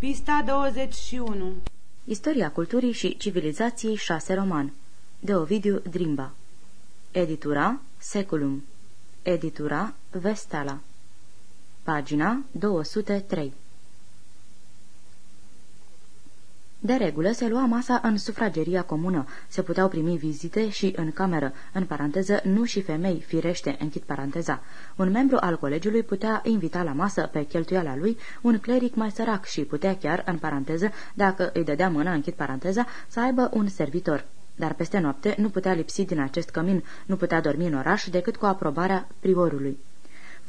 Pista 21 Istoria culturii și civilizației 6 roman. De Ovidiu Drimba. Editura Seculum. Editura Vestala. Pagina 203 De regulă se lua masa în sufrageria comună, se puteau primi vizite și în cameră, în paranteză nu și femei, firește, închid paranteza. Un membru al colegiului putea invita la masă pe cheltuiala lui un cleric mai sărac și putea chiar, în paranteză, dacă îi dădea mâna, închid paranteza, să aibă un servitor. Dar peste noapte nu putea lipsi din acest cămin, nu putea dormi în oraș decât cu aprobarea priorului.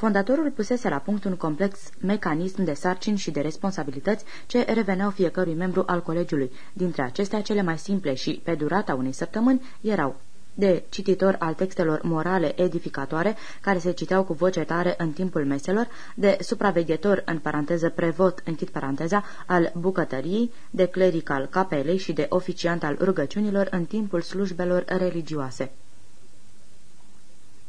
Fondatorul pusese la punct un complex mecanism de sarcini și de responsabilități ce reveneau fiecărui membru al colegiului. Dintre acestea, cele mai simple și, pe durata unei săptămâni, erau de cititor al textelor morale edificatoare, care se citeau cu voce tare în timpul meselor, de supraveghetor, în paranteză prevot, închid paranteza, al bucătăriei, de cleric al capelei și de oficiant al rugăciunilor în timpul slujbelor religioase.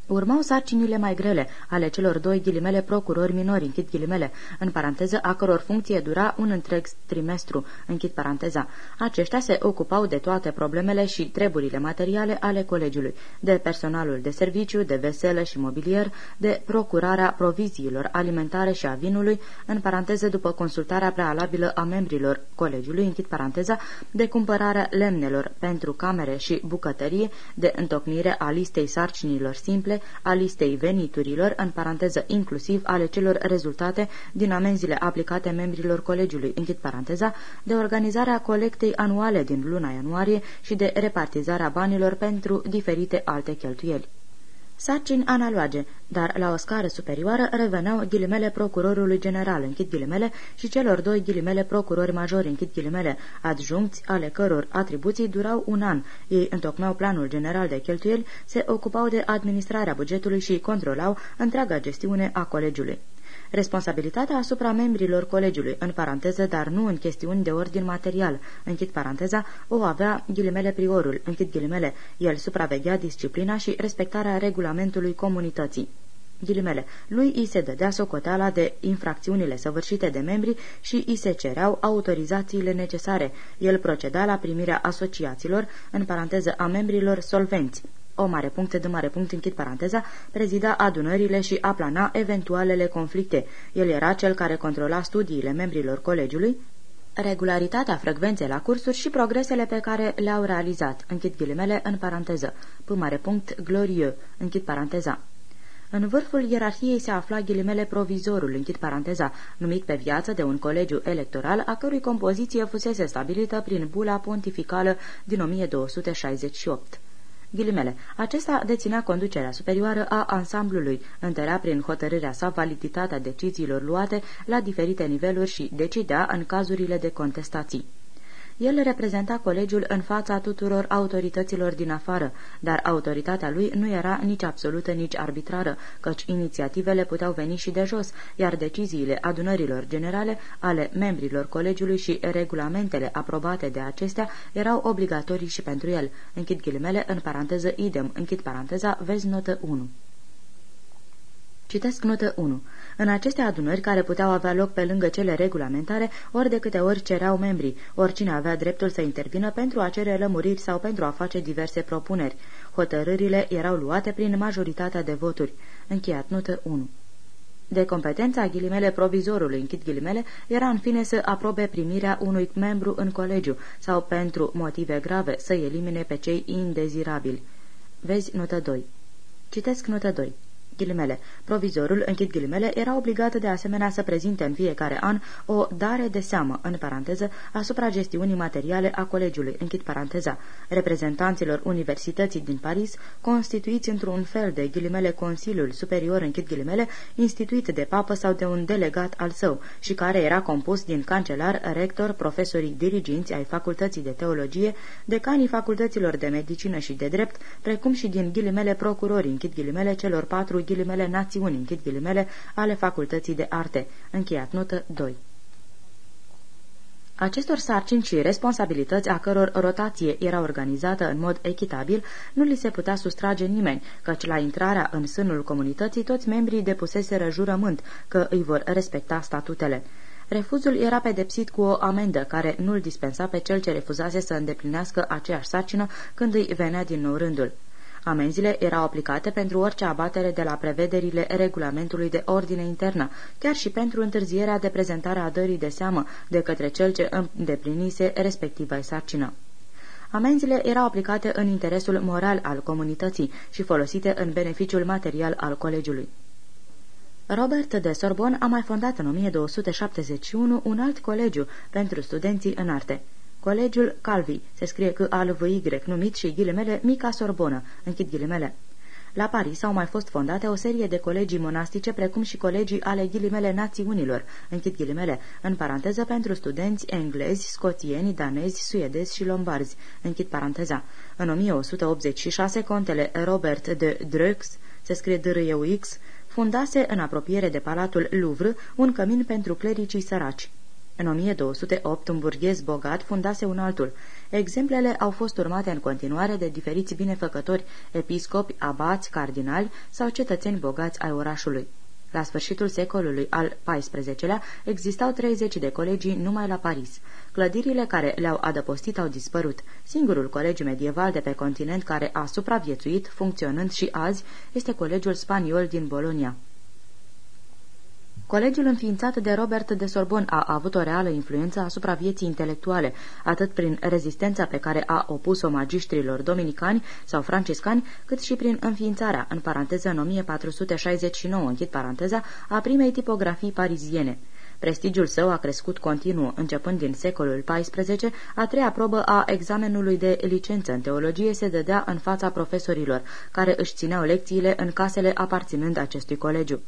Urmau sarcinile mai grele ale celor doi ghilimele procurori minori, închid ghilimele, în paranteză, a căror funcție dura un întreg trimestru, închid paranteza. Aceștia se ocupau de toate problemele și treburile materiale ale colegiului, de personalul de serviciu, de veselă și mobilier, de procurarea proviziilor alimentare și a vinului, în paranteză după consultarea prealabilă a membrilor colegiului, închid paranteza, de cumpărarea lemnelor pentru camere și bucătărie, de întocmire a listei sarcinilor simple, a listei veniturilor, în paranteză inclusiv ale celor rezultate din amenziile aplicate membrilor colegiului, închid paranteza, de organizarea colectei anuale din luna ianuarie și de repartizarea banilor pentru diferite alte cheltuieli sarcini analoage, dar la o scară superioară reveneau ghilimele procurorului general, închid ghilimele, și celor doi ghilimele procurori majori, închid ghilimele, adjuncți, ale căror atribuții durau un an. Ei întocmeau planul general de cheltuieli, se ocupau de administrarea bugetului și controlau întreaga gestiune a colegiului responsabilitatea asupra membrilor colegiului, în paranteză, dar nu în chestiuni de ordin material, închid paranteza, o avea ghilimele priorul, închid ghilimele, el supraveghea disciplina și respectarea regulamentului comunității. Ghilimele, lui îi se dădea socoteala de infracțiunile săvârșite de membri și îi se cereau autorizațiile necesare. El proceda la primirea asociațiilor, în paranteză a membrilor solvenți, o mare punct de mare punct închid paranteza, prezida adunările și aplana eventualele conflicte. El era cel care controla studiile membrilor colegiului, regularitatea frecvenței la cursuri și progresele pe care le-au realizat, închid ghilimele în paranteză, p mare punct glorieux, închid paranteza. În vârful ierarhiei se afla ghilimele provizorul, închid paranteza, numit pe viață de un colegiu electoral, a cărui compoziție fusese stabilită prin bula pontificală din 1268. Ghilimele. Acesta deținea conducerea superioară a ansamblului, întărea prin hotărârea sa validitatea deciziilor luate la diferite niveluri și decidea în cazurile de contestații. El reprezenta colegiul în fața tuturor autorităților din afară, dar autoritatea lui nu era nici absolută, nici arbitrară, căci inițiativele puteau veni și de jos, iar deciziile adunărilor generale ale membrilor colegiului și regulamentele aprobate de acestea erau obligatorii și pentru el. Închid ghilimele, în paranteză idem, închid paranteza, vezi notă 1. Citesc notă 1. În aceste adunări, care puteau avea loc pe lângă cele regulamentare, ori de câte ori cereau membrii, oricine avea dreptul să intervină pentru a cere lămuriri sau pentru a face diverse propuneri. Hotărârile erau luate prin majoritatea de voturi. Încheiat notă 1 de competența ghilimele provizorului, închid ghilimele, era în fine să aprobe primirea unui membru în colegiu sau, pentru motive grave, să elimine pe cei indezirabili. Vezi notă 2. Citesc notă 2 ghilimele. Provizorul, închid ghilimele, era obligat de asemenea să prezinte în fiecare an o dare de seamă, în paranteză, asupra gestiunii materiale a colegiului, închid paranteza, reprezentanților Universității din Paris, constituiți într-un fel de ghilimele Consiliul Superior, închid ghilimele, instituit de papă sau de un delegat al său și care era compus din cancelar, rector, profesorii diriginți ai Facultății de Teologie, decanii facultăților de medicină și de drept, precum și din ghilimele procurori, închid ghilimele, celor patru ghilimele națiuni, închid ghilimele, ale Facultății de Arte. Încheiat notă 2. Acestor sarcini și responsabilități a căror rotație era organizată în mod echitabil, nu li se putea sustrage nimeni, căci la intrarea în sânul comunității toți membrii depuseseră jurământ că îi vor respecta statutele. Refuzul era pedepsit cu o amendă care nu-l dispensa pe cel ce refuzase să îndeplinească aceeași sarcină când îi venea din nou rândul. Amenziile erau aplicate pentru orice abatere de la prevederile regulamentului de ordine internă, chiar și pentru întârzierea de prezentare a dării de seamă de către cel ce îndeplinise respectiva sarcină. Amenziile erau aplicate în interesul moral al comunității și folosite în beneficiul material al colegiului. Robert de Sorbon a mai fondat în 1271 un alt colegiu pentru studenții în arte. Colegiul Calvi se scrie că al Y, numit și ghilimele Mica Sorbonă, închid ghilimele. La Paris au mai fost fondate o serie de colegii monastice, precum și colegii ale ghilimele națiunilor, închid ghilimele, în paranteză pentru studenți englezi, scoțieni, danezi, suedezi și lombarzi, închid paranteza. În 1186, contele Robert de Dreux, se scrie d r x fundase în apropiere de Palatul Louvre un cămin pentru clericii săraci. În 1208, un burghez bogat fundase un altul. Exemplele au fost urmate în continuare de diferiți binefăcători, episcopi, abați, cardinali sau cetățeni bogați ai orașului. La sfârșitul secolului al XIV-lea existau 30 de colegii numai la Paris. Clădirile care le-au adăpostit au dispărut. Singurul colegiu medieval de pe continent care a supraviețuit, funcționând și azi, este colegiul spaniol din Bolonia. Colegiul înființat de Robert de Sorbon a avut o reală influență asupra vieții intelectuale, atât prin rezistența pe care a opus-o magistrilor dominicani sau franciscani, cât și prin înființarea, în paranteză în 1469, închid paranteza, a primei tipografii pariziene. Prestigiul său a crescut continuu, începând din secolul XIV, a treia probă a examenului de licență în teologie se dădea în fața profesorilor, care își țineau lecțiile în casele aparținând acestui colegiu.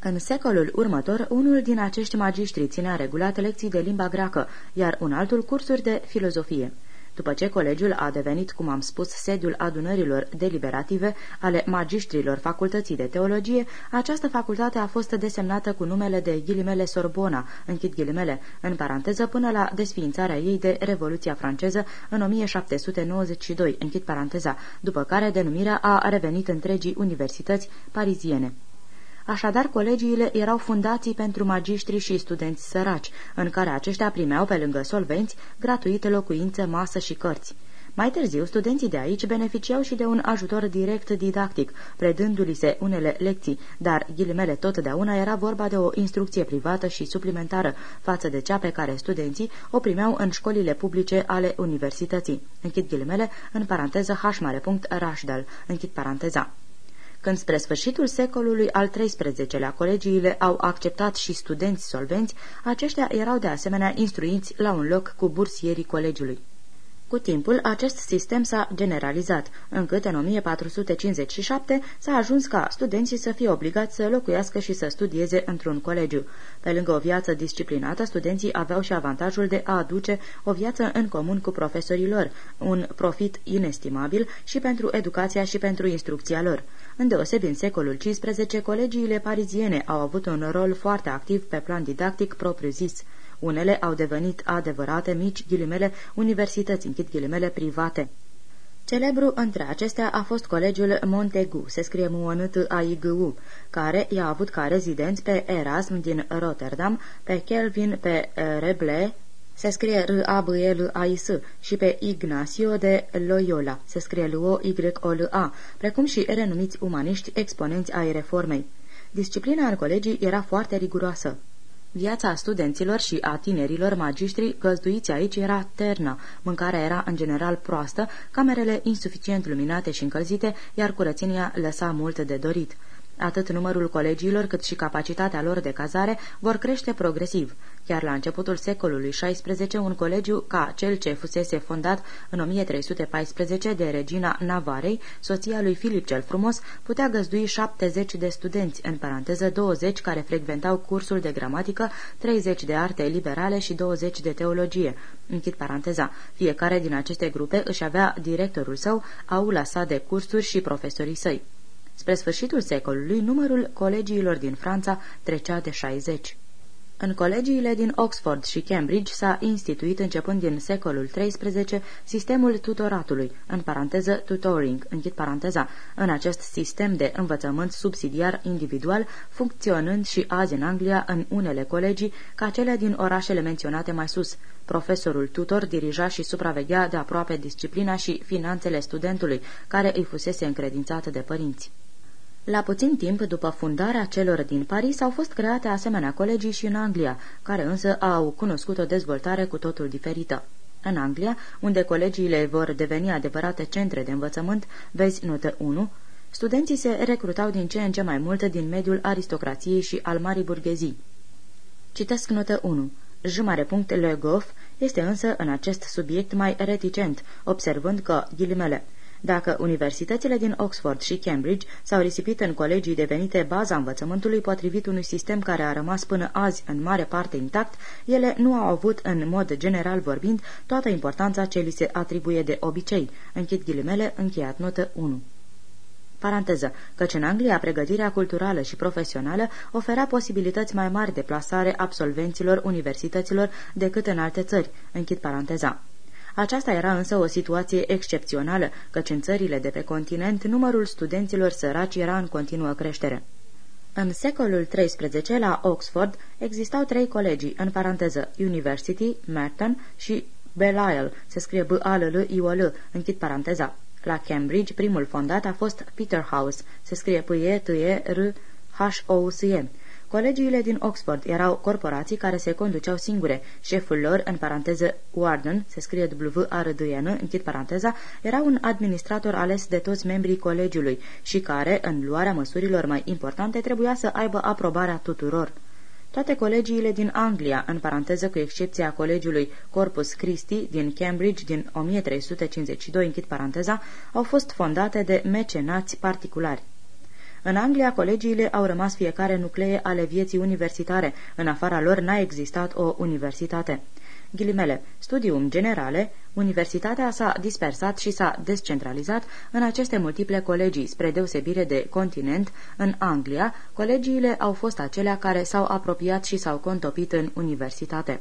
În secolul următor, unul din acești magistri ținea regulat lecții de limba greacă, iar un altul cursuri de filozofie. După ce colegiul a devenit, cum am spus, sediul adunărilor deliberative ale magistrilor facultății de teologie, această facultate a fost desemnată cu numele de ghilimele Sorbona, închid ghilimele, în paranteză până la desființarea ei de Revoluția franceză în 1792, închid paranteza, după care denumirea a revenit întregii universități pariziene. Așadar, colegiile erau fundații pentru magistri și studenți săraci, în care aceștia primeau, pe lângă solvenți, gratuite locuințe, masă și cărți. Mai târziu, studenții de aici beneficiau și de un ajutor direct didactic, predându-li se unele lecții, dar, ghilimele, totdeauna era vorba de o instrucție privată și suplimentară față de cea pe care studenții o primeau în școlile publice ale universității. Închid ghilimele, în paranteză h mare punct Rashdal, închid paranteza. Când spre sfârșitul secolului al XIII-lea colegiile au acceptat și studenți solvenți, aceștia erau de asemenea instruiți la un loc cu bursierii colegiului. Cu timpul, acest sistem s-a generalizat, încât în 1457 s-a ajuns ca studenții să fie obligați să locuiască și să studieze într-un colegiu. Pe lângă o viață disciplinată, studenții aveau și avantajul de a aduce o viață în comun cu profesorii lor, un profit inestimabil și pentru educația și pentru instrucția lor. Îndeosebi în secolul XV, colegiile pariziene au avut un rol foarte activ pe plan didactic propriu-zis. Unele au devenit adevărate mici ghilimele universități, închid ghilimele private. Celebru între acestea a fost colegiul Montegu, se scrie m a i g u care i-a avut ca rezidenți pe Erasm din Rotterdam, pe Kelvin pe Reble, se scrie r a b l a i s și pe Ignacio de Loyola, se scrie l o y o l a precum și renumiți umaniști exponenți ai reformei. Disciplina în colegii era foarte riguroasă. Viața studenților și a tinerilor magistri găzduiți aici era ternă, mâncarea era în general proastă, camerele insuficient luminate și încălzite, iar curățenia lăsa mult de dorit. Atât numărul colegiilor cât și capacitatea lor de cazare vor crește progresiv. Chiar la începutul secolului XVI, un colegiu ca cel ce fusese fondat în 1314 de regina Navarei, soția lui Filip cel Frumos, putea găzdui 70 de studenți, în paranteză 20 care frecventau cursul de gramatică, 30 de arte liberale și 20 de teologie. Închid paranteza. Fiecare din aceste grupe își avea directorul său, aula sa de cursuri și profesorii săi. Spre sfârșitul secolului, numărul colegiilor din Franța trecea de 60. În colegiile din Oxford și Cambridge s-a instituit începând din secolul XIII sistemul tutoratului, în paranteză tutoring, închid paranteza, în acest sistem de învățământ subsidiar individual, funcționând și azi în Anglia în unele colegii ca cele din orașele menționate mai sus. Profesorul tutor dirija și supraveghea de aproape disciplina și finanțele studentului, care îi fusese încredințat de părinți. La puțin timp după fundarea celor din Paris au fost create asemenea colegii și în Anglia, care însă au cunoscut o dezvoltare cu totul diferită. În Anglia, unde colegiile vor deveni adevărate centre de învățământ, vezi notă 1, studenții se recrutau din ce în ce mai mult din mediul aristocrației și al marii burghezii. Citesc notă 1. J. Le Goff este însă în acest subiect mai reticent, observând că, ghilimele, dacă universitățile din Oxford și Cambridge s-au risipit în colegii devenite baza învățământului potrivit unui sistem care a rămas până azi în mare parte intact, ele nu au avut, în mod general vorbind, toată importanța ce li se atribuie de obicei. Închid ghilimele, încheiat notă 1. Paranteză, căci în Anglia pregătirea culturală și profesională oferea posibilități mai mari de plasare absolvenților universităților decât în alte țări. Închid paranteza. Aceasta era însă o situație excepțională, căci în țările de pe continent numărul studenților săraci era în continuă creștere. În secolul XIII, la Oxford, existau trei colegii, în paranteză University, Merton și Belial, se scrie b a l l i o l închid paranteza. La Cambridge, primul fondat a fost Peterhouse, se scrie p e t e r h o s e Colegiile din Oxford erau corporații care se conduceau singure. Șeful lor, în paranteză Warden, se scrie w a r d n închid paranteza, era un administrator ales de toți membrii colegiului și care, în luarea măsurilor mai importante, trebuia să aibă aprobarea tuturor. Toate colegiile din Anglia, în paranteză cu excepția colegiului Corpus Christi din Cambridge din 1352, închid paranteza, au fost fondate de mecenați particulari. În Anglia, colegiile au rămas fiecare nuclee ale vieții universitare. În afara lor n-a existat o universitate. Ghilimele, studium generale, universitatea s-a dispersat și s-a descentralizat în aceste multiple colegii, spre deosebire de continent, în Anglia, colegiile au fost acelea care s-au apropiat și s-au contopit în universitate.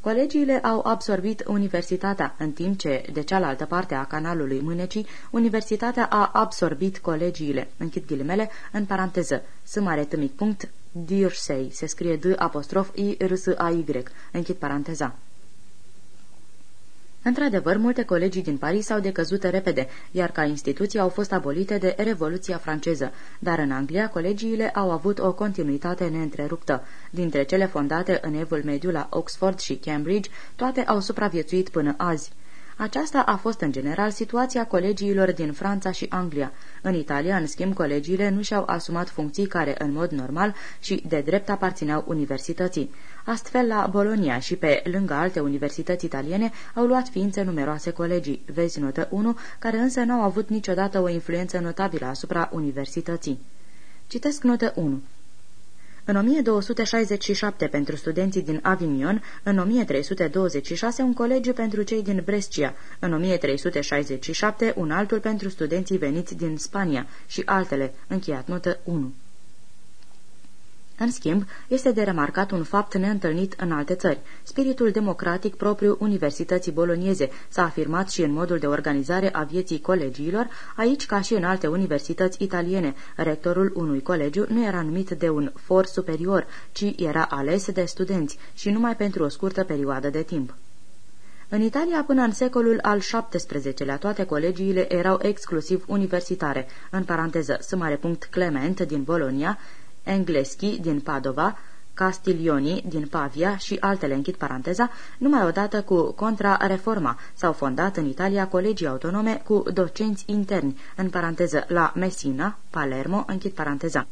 Colegiile au absorbit universitatea, în timp ce, de cealaltă parte a canalului Mânecii, universitatea a absorbit colegiile, închid ghilimele, în paranteză, s mare tâmic punct, Dirsei, se scrie D apostrof I R S A Y, închid paranteza. Într-adevăr, multe colegii din Paris s-au decăzut repede, iar ca instituții au fost abolite de Revoluția franceză, dar în Anglia colegiile au avut o continuitate neîntreruptă. Dintre cele fondate în evul mediu la Oxford și Cambridge, toate au supraviețuit până azi. Aceasta a fost în general situația colegiilor din Franța și Anglia. În Italia, în schimb, colegiile nu și-au asumat funcții care, în mod normal și de drept, aparțineau universității. Astfel, la Bolonia și pe lângă alte universități italiene au luat ființe numeroase colegii, vezi notă 1, care însă n-au avut niciodată o influență notabilă asupra universității. Citesc notă 1. În 1267 pentru studenții din Avignon, în 1326 un colegiu pentru cei din Brescia, în 1367 un altul pentru studenții veniți din Spania și altele, încheiat notă 1. În schimb, este de remarcat un fapt neîntâlnit în alte țări. Spiritul democratic propriu Universității Bolonieze s-a afirmat și în modul de organizare a vieții colegiilor, aici ca și în alte universități italiene. Rectorul unui colegiu nu era numit de un for superior, ci era ales de studenți și numai pentru o scurtă perioadă de timp. În Italia, până în secolul al XVII-lea, toate colegiile erau exclusiv universitare, în paranteză, s. Clement din Bolonia, Engleschi din Padova, Castiglioni din Pavia și altele închid paranteza, numai odată cu Contra-Reforma s-au fondat în Italia colegii autonome cu docenți interni, în paranteză la Messina, Palermo, închid paranteza.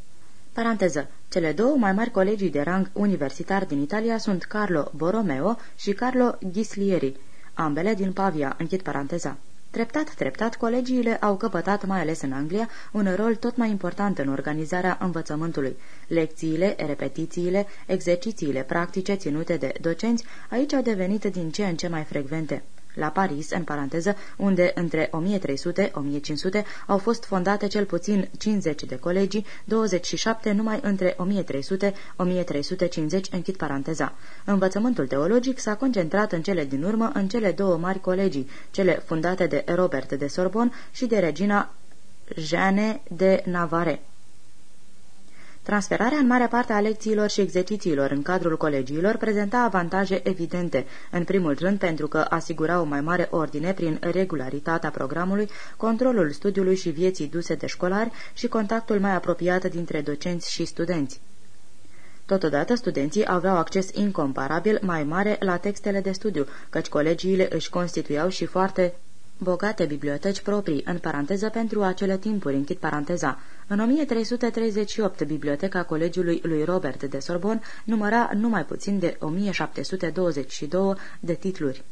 Paranteză. Cele două mai mari colegii de rang universitar din Italia sunt Carlo Borromeo și Carlo Ghislieri, ambele din Pavia, închid paranteza. Treptat, treptat, colegiile au căpătat, mai ales în Anglia, un rol tot mai important în organizarea învățământului. Lecțiile, repetițiile, exercițiile practice ținute de docenți aici au devenit din ce în ce mai frecvente. La Paris, în paranteză, unde între 1300-1500 au fost fondate cel puțin 50 de colegii, 27 numai între 1300-1350, închid paranteza. Învățământul teologic s-a concentrat în cele din urmă în cele două mari colegii, cele fundate de Robert de Sorbon și de regina Jeanne de Navarre. Transferarea în mare parte a lecțiilor și exercițiilor în cadrul colegiilor prezenta avantaje evidente, în primul rând pentru că asigura o mai mare ordine prin regularitatea programului, controlul studiului și vieții duse de școlari și contactul mai apropiat dintre docenți și studenți. Totodată, studenții aveau acces incomparabil mai mare la textele de studiu, căci colegiile își constituiau și foarte bogate biblioteci proprii, în paranteză pentru acele timpuri, închid paranteza. În 1338, biblioteca colegiului lui Robert de Sorbon număra numai puțin de 1722 de titluri.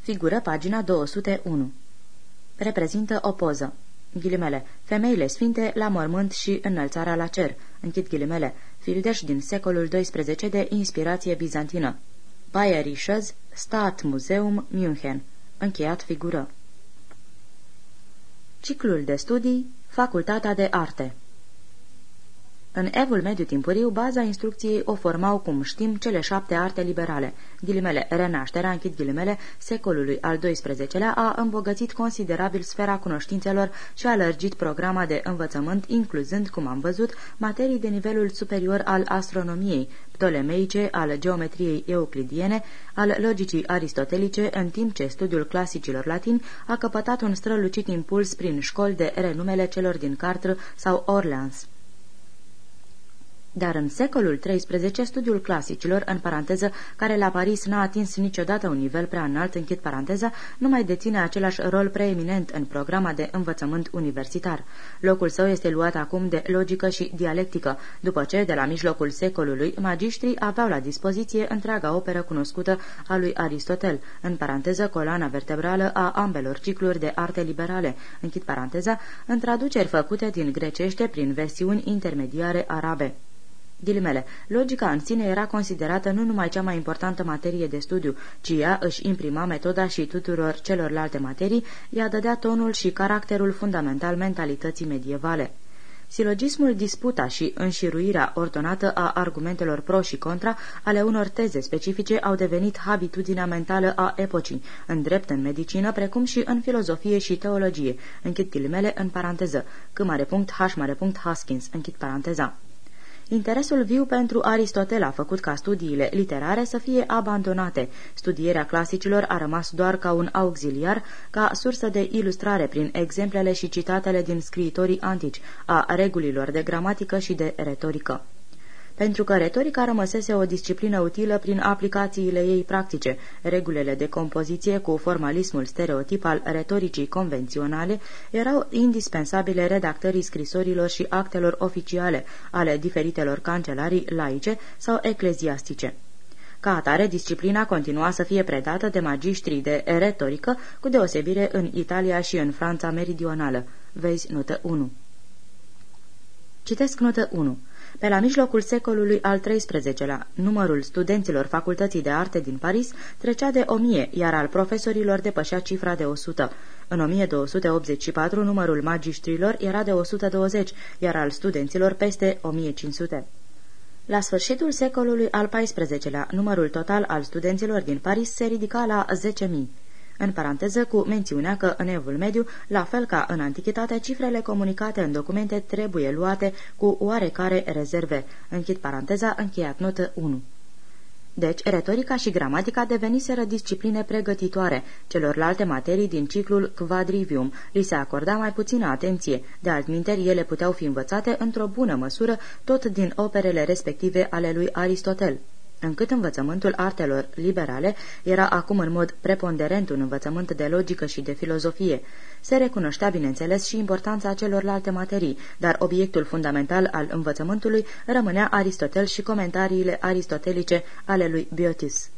Figură pagina 201. Reprezintă o poză. Ghilimele. Femeile sfinte la mormânt și înălțarea la cer. Închid ghilimele. Fildeș din secolul XII de inspirație bizantină. Bayerisches Stadtmuseum München. Încheiat figură. Ciclul de studii Facultatea de Arte în evul mediu timpuriu, baza instrucției o formau, cum știm, cele șapte arte liberale. Ghilimele, renașterea, închid ghilimele, secolului al XII-lea a îmbogățit considerabil sfera cunoștințelor și a lărgit programa de învățământ, incluzând, cum am văzut, materii de nivelul superior al astronomiei, ptolemeice, al geometriei euclidiene, al logicii aristotelice, în timp ce studiul clasicilor latini a căpătat un strălucit impuls prin școli de renumele celor din Cartre sau Orleans. Dar în secolul XIII, studiul clasicilor, în paranteză, care la Paris n-a atins niciodată un nivel prea înalt, închid paranteza, nu mai deține același rol preeminent în programa de învățământ universitar. Locul său este luat acum de logică și dialectică, după ce, de la mijlocul secolului, magiștrii aveau la dispoziție întreaga operă cunoscută a lui Aristotel, în paranteză coloana vertebrală a ambelor cicluri de arte liberale, închid paranteza, în traduceri făcute din grecește prin versiuni intermediare arabe. Ghilimele, logica în sine era considerată nu numai cea mai importantă materie de studiu, ci ea își imprima metoda și tuturor celorlalte materii, ea dădea tonul și caracterul fundamental mentalității medievale. Silogismul, disputa și înșiruirea ordonată a argumentelor pro și contra ale unor teze specifice au devenit habitudinea mentală a epocii, în drept, în medicină, precum și în filozofie și teologie. Închid ghilimele în paranteză. C mare punct, H mare punct, Haskins. Închid paranteza. Interesul viu pentru Aristotel a făcut ca studiile literare să fie abandonate. Studierea clasicilor a rămas doar ca un auxiliar, ca sursă de ilustrare prin exemplele și citatele din scriitorii antici, a regulilor de gramatică și de retorică pentru că retorica rămăsese o disciplină utilă prin aplicațiile ei practice. Regulile de compoziție cu formalismul stereotip al retoricii convenționale erau indispensabile redactării scrisorilor și actelor oficiale ale diferitelor cancelarii laice sau ecleziastice. Ca atare, disciplina continua să fie predată de magiștrii de retorică, cu deosebire în Italia și în Franța meridională. Vezi notă 1. Citesc notă 1. Pe la mijlocul secolului al XIII-lea, numărul studenților Facultății de Arte din Paris trecea de 1000, iar al profesorilor depășea cifra de 100. În 1284, numărul magiștrilor era de 120, iar al studenților peste 1500. La sfârșitul secolului al XIV-lea, numărul total al studenților din Paris se ridica la 10.000 în paranteză cu mențiunea că în evul mediu, la fel ca în antichitate, cifrele comunicate în documente trebuie luate cu oarecare rezerve. Închid paranteza, încheiat notă 1. Deci, retorica și gramatica deveniseră discipline pregătitoare. Celorlalte materii din ciclul quadrivium li se acorda mai puțină atenție. De altminteri, ele puteau fi învățate într-o bună măsură tot din operele respective ale lui Aristotel încât învățământul artelor liberale era acum în mod preponderent un învățământ de logică și de filozofie. Se recunoștea, bineînțeles, și importanța celorlalte materii, dar obiectul fundamental al învățământului rămânea Aristotel și comentariile aristotelice ale lui Biotis.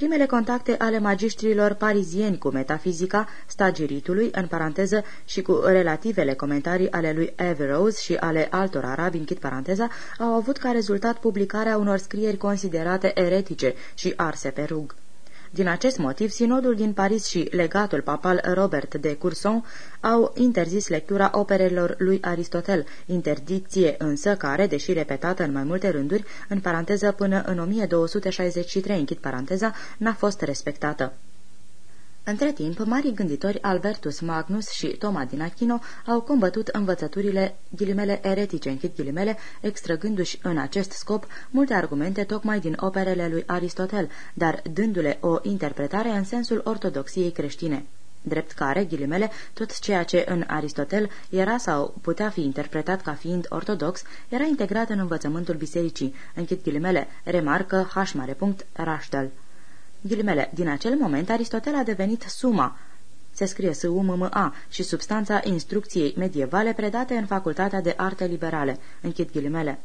Primele contacte ale magiștrilor parizieni cu metafizica, stagiritului, în paranteză, și cu relativele comentarii ale lui Averroes și ale altor arabi, închid paranteza, au avut ca rezultat publicarea unor scrieri considerate eretice și arse pe rug. Din acest motiv, sinodul din Paris și legatul papal Robert de Courson au interzis lectura operelor lui Aristotel, interdicție însă care, deși repetată în mai multe rânduri, în paranteză până în 1263, închid paranteza, n-a fost respectată. Între timp, marii gânditori Albertus Magnus și Toma din Achino au combătut învățăturile ghilimele eretice, închid ghilimele, extrăgându-și în acest scop multe argumente tocmai din operele lui Aristotel, dar dându-le o interpretare în sensul ortodoxiei creștine drept care, ghilimele, tot ceea ce în Aristotel era sau putea fi interpretat ca fiind ortodox, era integrat în învățământul bisericii, închid ghilimele, remarcă H. Rașdal. Ghilimele, din acel moment Aristotel a devenit suma, se scrie s u m m a și substanța instrucției medievale predate în Facultatea de Arte Liberale, închid ghilimele.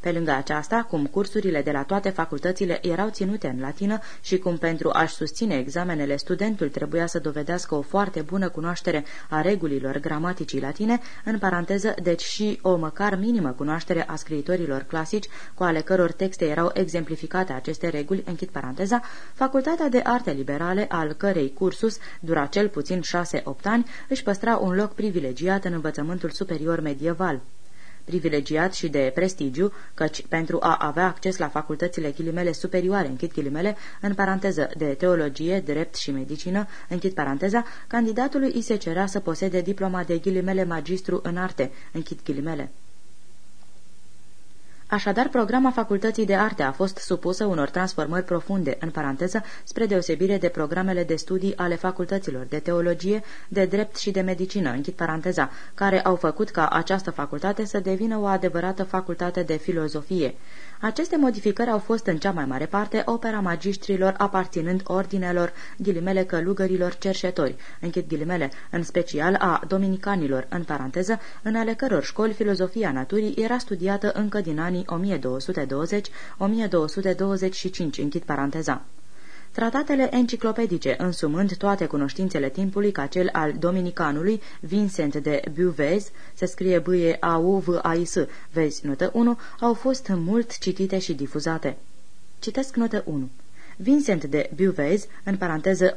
Pe lângă aceasta, cum cursurile de la toate facultățile erau ținute în latină și cum pentru a-și susține examenele studentul trebuia să dovedească o foarte bună cunoaștere a regulilor gramaticii latine, în paranteză, deci și o măcar minimă cunoaștere a scriitorilor clasici, cu ale căror texte erau exemplificate aceste reguli, închid paranteza, Facultatea de Arte Liberale, al cărei cursus dura cel puțin 6-8 ani, își păstra un loc privilegiat în învățământul superior medieval privilegiat și de prestigiu, căci pentru a avea acces la facultățile ghilimele superioare, închid ghilimele, în paranteză de teologie, drept și medicină, închid paranteza, candidatului îi se cerea să posede diploma de ghilimele magistru în arte, închid ghilimele. Așadar, programa Facultății de Arte a fost supusă unor transformări profunde, în paranteză, spre deosebire de programele de studii ale facultăților de teologie, de drept și de medicină, închid paranteza, care au făcut ca această facultate să devină o adevărată facultate de filozofie. Aceste modificări au fost în cea mai mare parte opera magistrilor aparținând ordinelor ghilimele călugărilor cerșetori, închid ghilimele, în special a dominicanilor, în paranteză, în ale căror școli filozofia naturii era studiată încă din anii 1220-1225, închid paranteza. Tratatele enciclopedice, însumând toate cunoștințele timpului ca cel al dominicanului Vincent de Buvez, se scrie b e a u v a i s vezi notă 1, au fost mult citite și difuzate. Citesc notă 1. Vincent de Buvez, în paranteză 1190-1264,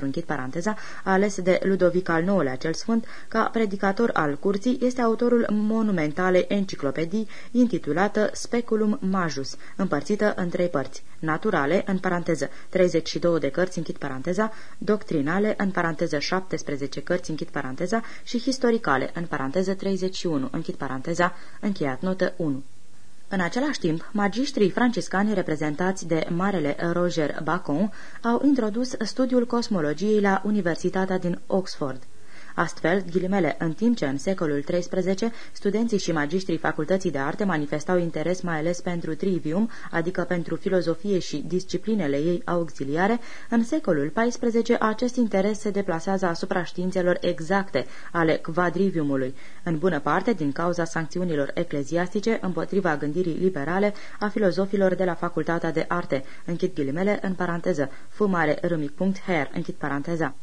închid paranteza, ales de Ludovic al IX-lea cel Sfânt, ca predicator al curții, este autorul monumentale enciclopedii intitulată Speculum Majus, împărțită în trei părți, naturale, în paranteză 32 de cărți, închid paranteza, doctrinale, în paranteză 17 cărți, închid paranteza, și historicale, în paranteză 31, închid paranteza, încheiat notă 1. În același timp, magistrii franciscani reprezentați de marele Roger Bacon au introdus studiul cosmologiei la Universitatea din Oxford. Astfel, ghilimele, în timp ce în secolul XIII studenții și magistrii facultății de arte manifestau interes mai ales pentru trivium, adică pentru filozofie și disciplinele ei auxiliare, în secolul XIV acest interes se deplasează asupra științelor exacte ale quadriviumului, în bună parte din cauza sancțiunilor ecleziastice împotriva gândirii liberale a filozofilor de la Facultatea de Arte, închid ghilimele în paranteză, f mare râmic punct her, închid paranteza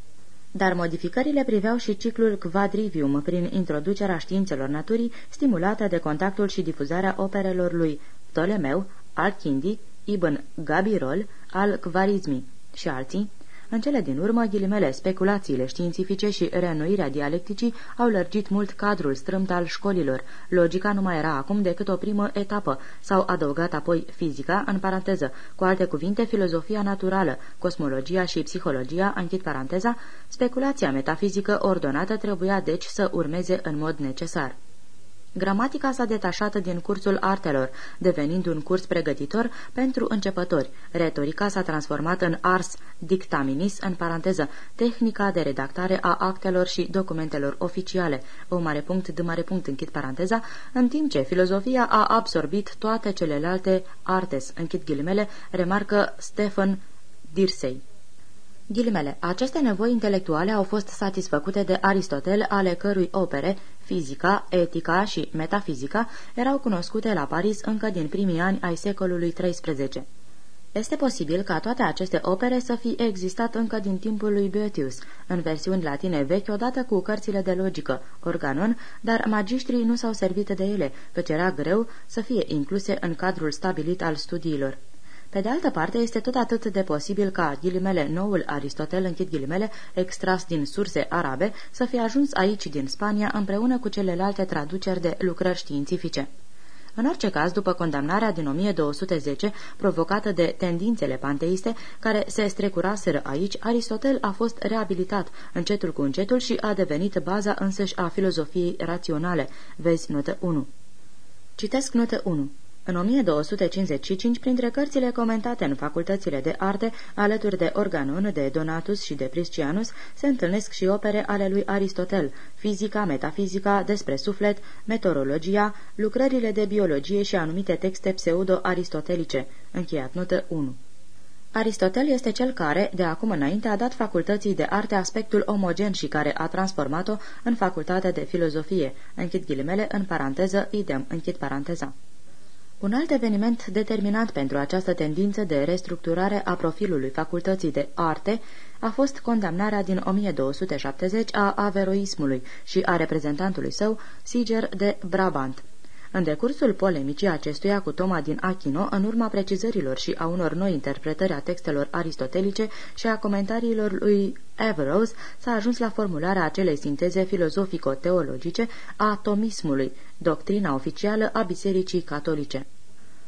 dar modificările priveau și ciclul quadrivium prin introducerea științelor naturii stimulată de contactul și difuzarea operelor lui Ptolemeu, Al-Chindi, Ibn Gabirol, al Khwarizmi și alții, în cele din urmă, ghilimele, speculațiile științifice și reînnoirea dialecticii au lărgit mult cadrul strâmt al școlilor. Logica nu mai era acum decât o primă etapă. S-au adăugat apoi fizica, în paranteză, cu alte cuvinte, filozofia naturală, cosmologia și psihologia, închid paranteza, speculația metafizică ordonată trebuia deci să urmeze în mod necesar. Gramatica s-a detașat din cursul artelor, devenind un curs pregătitor pentru începători. Retorica s-a transformat în ars dictaminis, în paranteză, tehnica de redactare a actelor și documentelor oficiale, o mare punct de mare punct închid paranteza, în timp ce filozofia a absorbit toate celelalte artes, închid ghilimele, remarcă Stephen Dirsey. Ghilimele, aceste nevoi intelectuale au fost satisfăcute de Aristotel, ale cărui opere, fizica, etica și metafizica, erau cunoscute la Paris încă din primii ani ai secolului XIII. Este posibil ca toate aceste opere să fi existat încă din timpul lui Boetius, în versiuni latine vechi odată cu cărțile de logică, organon, dar magistrii nu s-au servit de ele, căci era greu să fie incluse în cadrul stabilit al studiilor. Pe de altă parte, este tot atât de posibil ca ghilimele noul Aristotel, închid ghilimele, extras din surse arabe, să fie ajuns aici din Spania împreună cu celelalte traduceri de lucrări științifice. În orice caz, după condamnarea din 1210, provocată de tendințele panteiste care se strecuraseră aici, Aristotel a fost reabilitat încetul cu încetul și a devenit baza însăși a filozofiei raționale. Vezi notă 1. Citesc notă 1. În 1255, printre cărțile comentate în facultățile de arte, alături de Organon, de Donatus și de Priscianus, se întâlnesc și opere ale lui Aristotel, fizica, metafizica, despre suflet, meteorologia, lucrările de biologie și anumite texte pseudo-aristotelice. Încheiat notă 1. Aristotel este cel care, de acum înainte, a dat facultății de arte aspectul omogen și care a transformat-o în facultate de filozofie. Închid ghilimele, în paranteză, idem, închid paranteza. Un alt eveniment determinant pentru această tendință de restructurare a profilului facultății de arte a fost condamnarea din 1270 a averoismului și a reprezentantului său, Siger de Brabant. În decursul polemicii acestuia cu Toma din Achino, în urma precizărilor și a unor noi interpretări a textelor aristotelice și a comentariilor lui Averroes, s-a ajuns la formularea acelei sinteze filozofico-teologice a tomismului, doctrina oficială a Bisericii Catolice.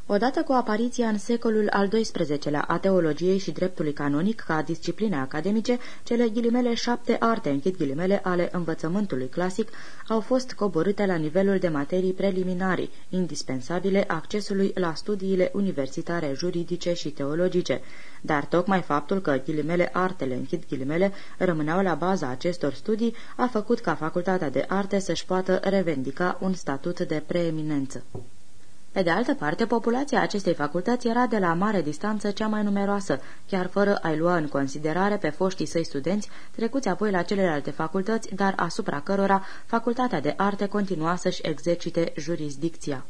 Odată cu apariția în secolul al XII-lea a teologiei și dreptului canonic ca discipline academice, cele ghilimele șapte arte, închid ghilimele, ale învățământului clasic, au fost coborâte la nivelul de materii preliminari, indispensabile accesului la studiile universitare juridice și teologice. Dar tocmai faptul că ghilimele artele, închid ghilimele, rămâneau la baza acestor studii, a făcut ca facultatea de arte să-și poată revendica un statut de preeminență. Pe de altă parte, populația acestei facultăți era de la mare distanță cea mai numeroasă, chiar fără a-i lua în considerare pe foștii săi studenți, trecuți apoi la celelalte facultăți, dar asupra cărora facultatea de arte continua să-și exercite jurisdicția.